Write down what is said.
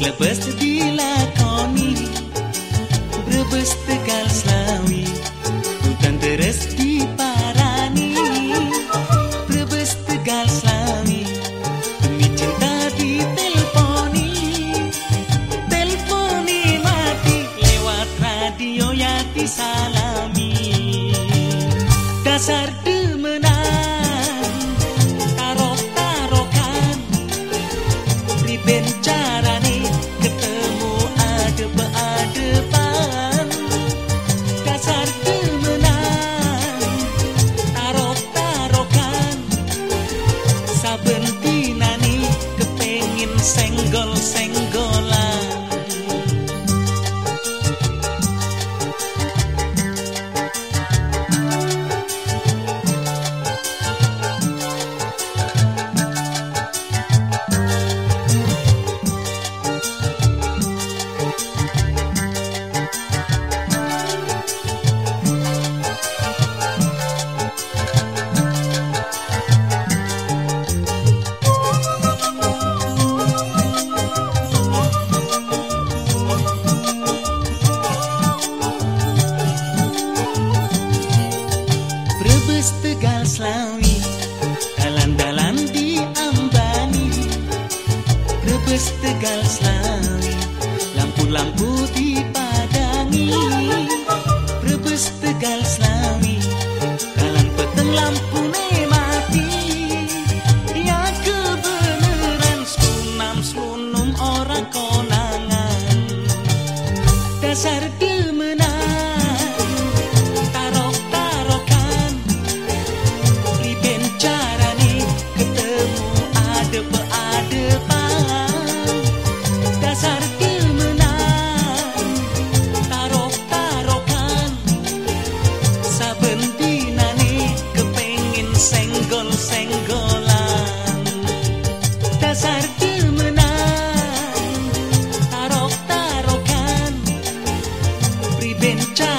klebes dilakoni Brebes tegal selawi. Hutan teres diparani. Brebes tegal selawi. Demi cinta diteleponi Teleponi mati lewat radio ya disalami. Dasar bencara Islami dalam dalam di Ambani Brebes Tegal Selawi, Lampu-lampu dipadangi. Brebes Tegal selawi Dalam peteng lampu mati. Ya kebenaran Sunam sunum orang konangan. Dasar di been.